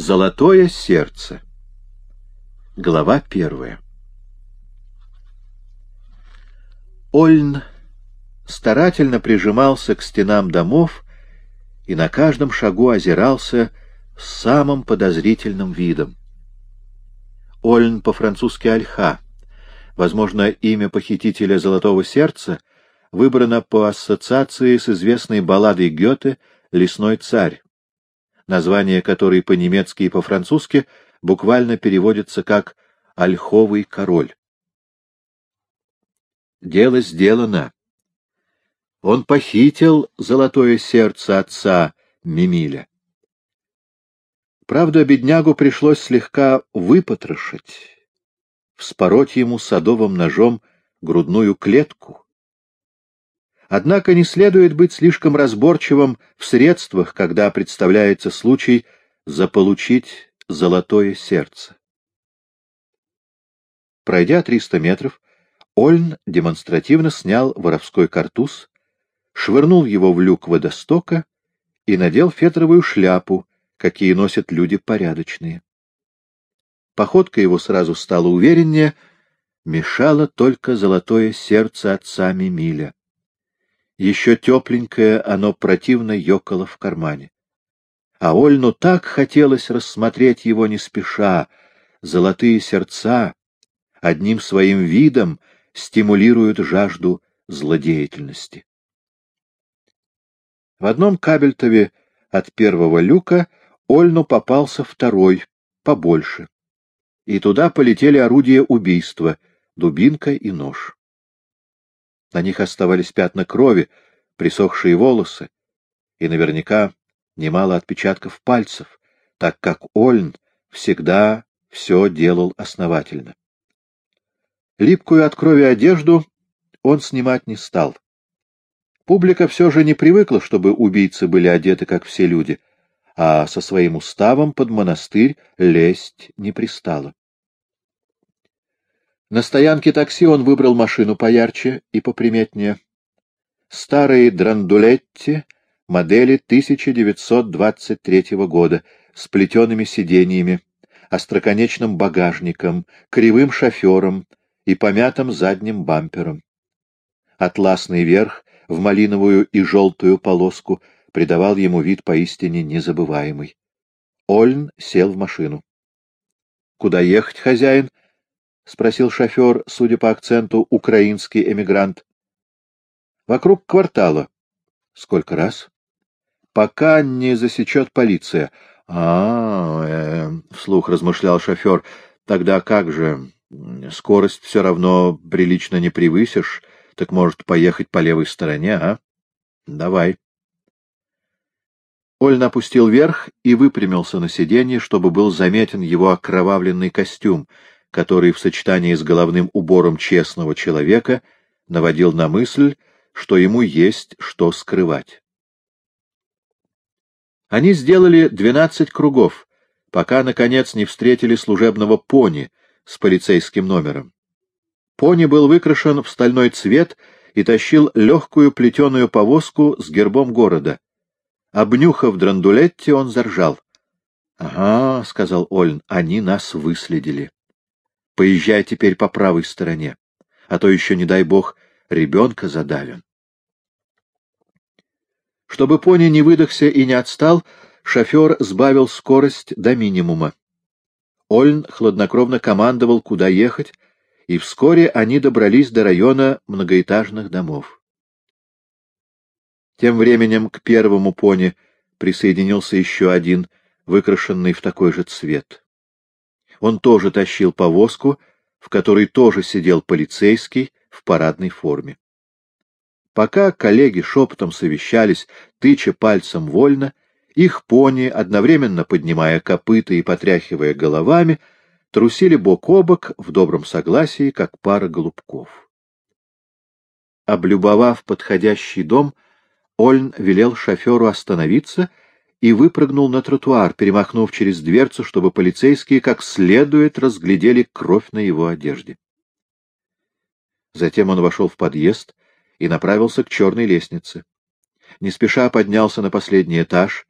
Золотое сердце. Глава первая. Ольн старательно прижимался к стенам домов и на каждом шагу озирался с самым подозрительным видом. Ольн по-французски «Альха». Возможно, имя похитителя «Золотого сердца» выбрано по ассоциации с известной балладой Гёте «Лесной царь», название которой по-немецки и по-французски буквально переводится как «Ольховый король». Дело сделано. Он похитил золотое сердце отца Мимиля. Правда, беднягу пришлось слегка выпотрошить, вспороть ему садовым ножом грудную клетку. Однако не следует быть слишком разборчивым в средствах, когда представляется случай заполучить золотое сердце. Пройдя 300 метров, Ольн демонстративно снял воровской картуз, швырнул его в люк водостока и надел фетровую шляпу, какие носят люди порядочные. Походка его сразу стала увереннее, мешало только золотое сердце отца Мимиля. Еще тепленькое оно противно ёкало в кармане. А Ольну так хотелось рассмотреть его не спеша. Золотые сердца одним своим видом стимулируют жажду злодеятельности. В одном кабельтове от первого люка Ольну попался второй, побольше. И туда полетели орудия убийства, дубинка и нож. На них оставались пятна крови, присохшие волосы, и наверняка немало отпечатков пальцев, так как Ольн всегда все делал основательно. Липкую от крови одежду он снимать не стал. Публика все же не привыкла, чтобы убийцы были одеты, как все люди, а со своим уставом под монастырь лезть не пристало. На стоянке такси он выбрал машину поярче и поприметнее. Старые драндулетти модели 1923 года с плетеными сиденьями, остроконечным багажником, кривым шофером, и помятым задним бампером. Атласный верх в малиновую и желтую полоску придавал ему вид поистине незабываемый. Ольн сел в машину. — Куда ехать, хозяин? — спросил шофер, судя по акценту, украинский эмигрант. — Вокруг квартала. — Сколько раз? — Пока не засечет полиция. — А, э, — вслух размышлял шофер, — тогда как же... Скорость все равно прилично не превысишь, так может поехать по левой стороне, а? Давай. Ольн опустил вверх и выпрямился на сиденье, чтобы был заметен его окровавленный костюм, который в сочетании с головным убором честного человека наводил на мысль, что ему есть что скрывать. Они сделали двенадцать кругов, пока, наконец, не встретили служебного пони, с полицейским номером. Пони был выкрашен в стальной цвет и тащил легкую плетеную повозку с гербом города. Обнюхав драндулетти, он заржал. — Ага, — сказал Ольн, — они нас выследили. Поезжай теперь по правой стороне, а то еще, не дай бог, ребенка задавим. Чтобы пони не выдохся и не отстал, шофер сбавил скорость до минимума. Ольн хладнокровно командовал, куда ехать, и вскоре они добрались до района многоэтажных домов. Тем временем к первому пони присоединился еще один, выкрашенный в такой же цвет. Он тоже тащил повозку, в которой тоже сидел полицейский в парадной форме. Пока коллеги шепотом совещались, тыча пальцем вольно, их пони, одновременно поднимая копыта и потряхивая головами, трусили бок о бок в добром согласии, как пара голубков. Облюбовав подходящий дом, Ольн велел шоферу остановиться и выпрыгнул на тротуар, перемахнув через дверцу, чтобы полицейские как следует разглядели кровь на его одежде. Затем он вошел в подъезд и направился к черной лестнице. Не спеша поднялся на последний этаж,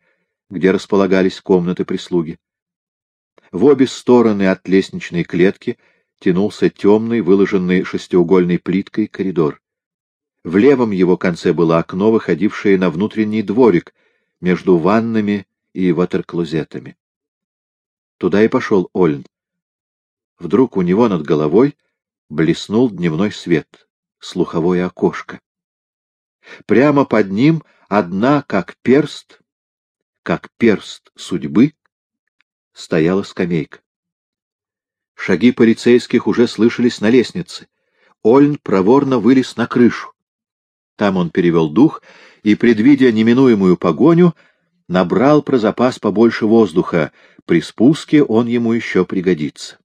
где располагались комнаты прислуги. В обе стороны от лестничной клетки тянулся темный, выложенный шестиугольной плиткой коридор. В левом его конце было окно, выходившее на внутренний дворик между ваннами и ватерклозетами. Туда и пошел Ольн. Вдруг у него над головой блеснул дневной свет, слуховое окошко. Прямо под ним одна, как перст, как перст судьбы, стояла скамейка. Шаги полицейских уже слышались на лестнице. Ольн проворно вылез на крышу. Там он перевел дух и, предвидя неминуемую погоню, набрал про запас побольше воздуха. При спуске он ему еще пригодится.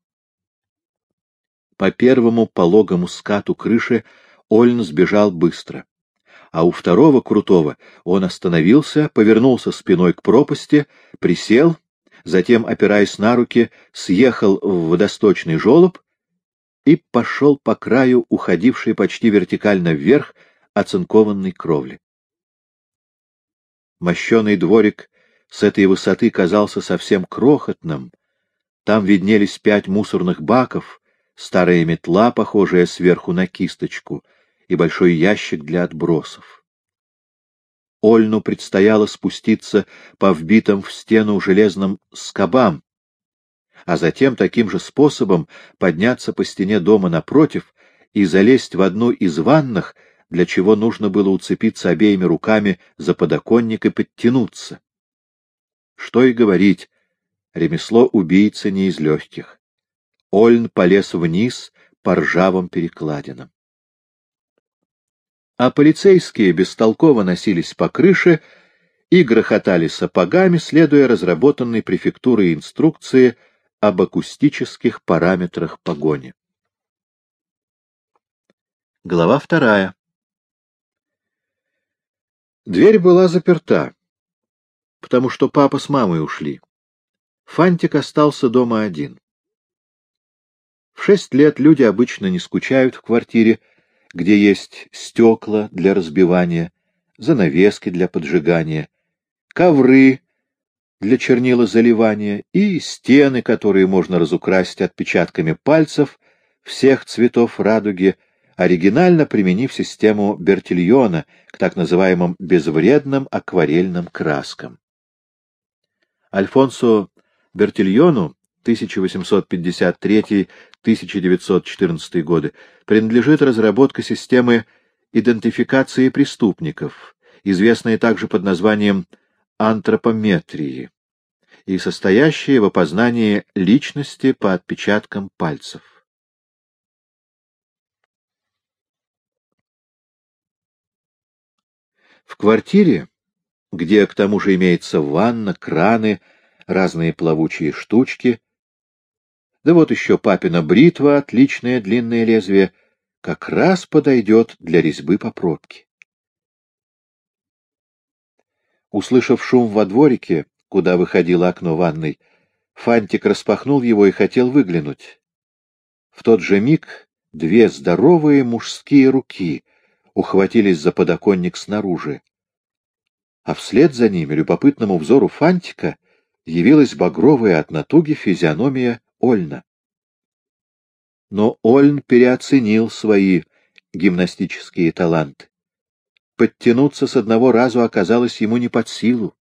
По первому пологому скату крыши Ольн сбежал быстро. А у второго крутого он остановился, повернулся спиной к пропасти, присел затем, опираясь на руки, съехал в водосточный желоб и пошел по краю, уходившей почти вертикально вверх, оцинкованной кровли. Мощеный дворик с этой высоты казался совсем крохотным. Там виднелись пять мусорных баков, старая метла, похожая сверху на кисточку, и большой ящик для отбросов. Ольну предстояло спуститься по вбитым в стену железным скобам, а затем таким же способом подняться по стене дома напротив и залезть в одну из ванных, для чего нужно было уцепиться обеими руками за подоконник и подтянуться. Что и говорить, ремесло убийцы не из легких. Ольн полез вниз по ржавым перекладинам а полицейские бестолково носились по крыше и грохотали сапогами, следуя разработанной префектурой инструкции об акустических параметрах погони. Глава вторая. Дверь была заперта, потому что папа с мамой ушли. Фантик остался дома один. В шесть лет люди обычно не скучают в квартире, где есть стекла для разбивания, занавески для поджигания, ковры для чернила заливания и стены, которые можно разукрасить отпечатками пальцев всех цветов радуги, оригинально применив систему Бертильона к так называемым безвредным акварельным краскам. Альфонсо Бертильону 1853-1914 годы, принадлежит разработка системы идентификации преступников, известная также под названием антропометрии, и состоящая в опознании личности по отпечаткам пальцев. В квартире, где к тому же имеется ванна, краны, разные плавучие штучки, да вот еще папина бритва, отличное длинное лезвие, как раз подойдет для резьбы по пробке. Услышав шум во дворике, куда выходило окно ванной, Фантик распахнул его и хотел выглянуть. В тот же миг две здоровые мужские руки ухватились за подоконник снаружи, а вслед за ними любопытному взору Фантика явилась багровая от натуги физиономия Ольна. Но Ольн переоценил свои гимнастические таланты. Подтянуться с одного разу оказалось ему не под силу.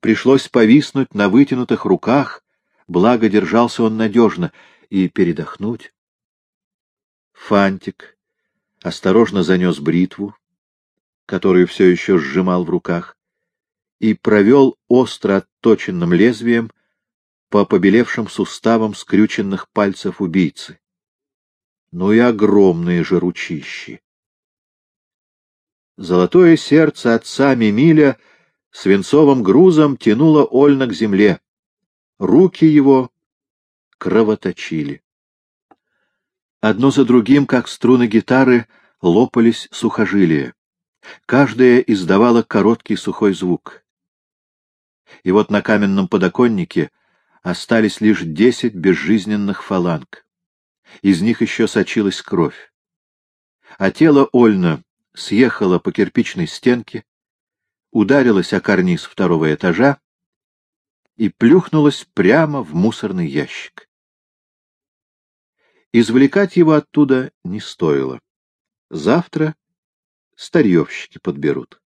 Пришлось повиснуть на вытянутых руках, благо держался он надежно, и передохнуть. Фантик осторожно занес бритву, которую все еще сжимал в руках, и провел остро отточенным лезвием по побелевшим суставам скрюченных пальцев убийцы. Ну и огромные же ручищи. Золотое сердце отца Мимиля свинцовым грузом тянуло Ольна к земле. Руки его кровоточили. Одно за другим, как струны гитары, лопались сухожилия. Каждая издавала короткий сухой звук. И вот на каменном подоконнике остались лишь десять безжизненных фаланг. Из них еще сочилась кровь. А тело Ольна съехало по кирпичной стенке, ударилось о карниз второго этажа и плюхнулась прямо в мусорный ящик. Извлекать его оттуда не стоило. Завтра старьевщики подберут.